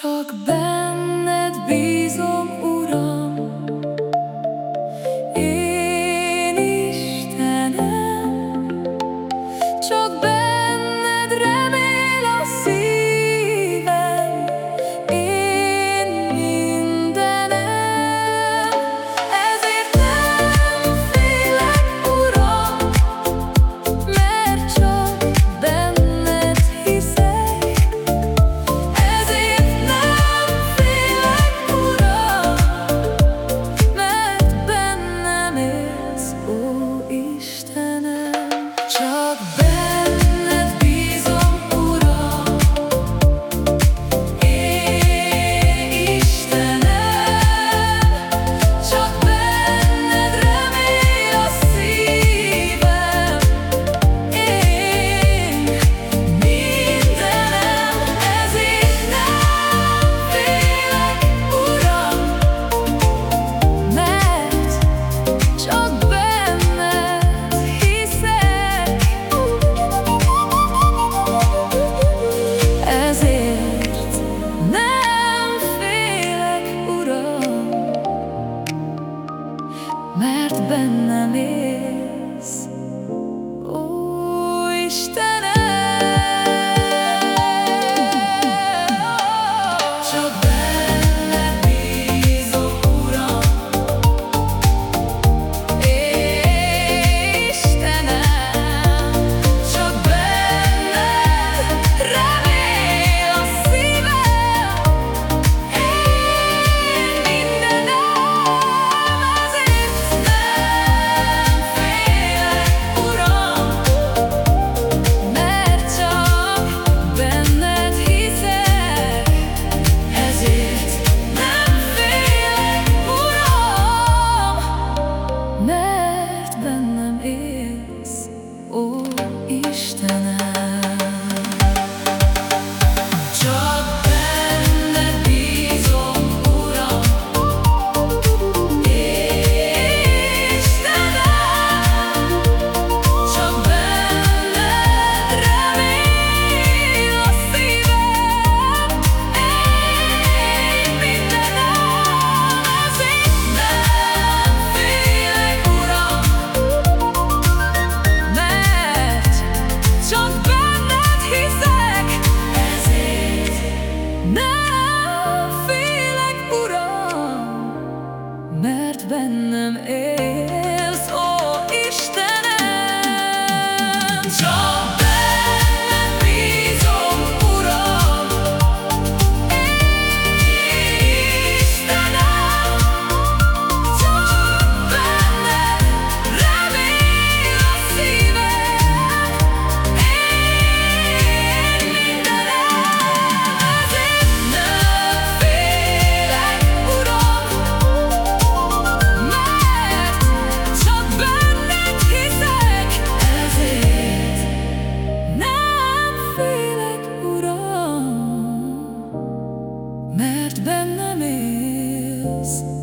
Csak benned bízom eyes.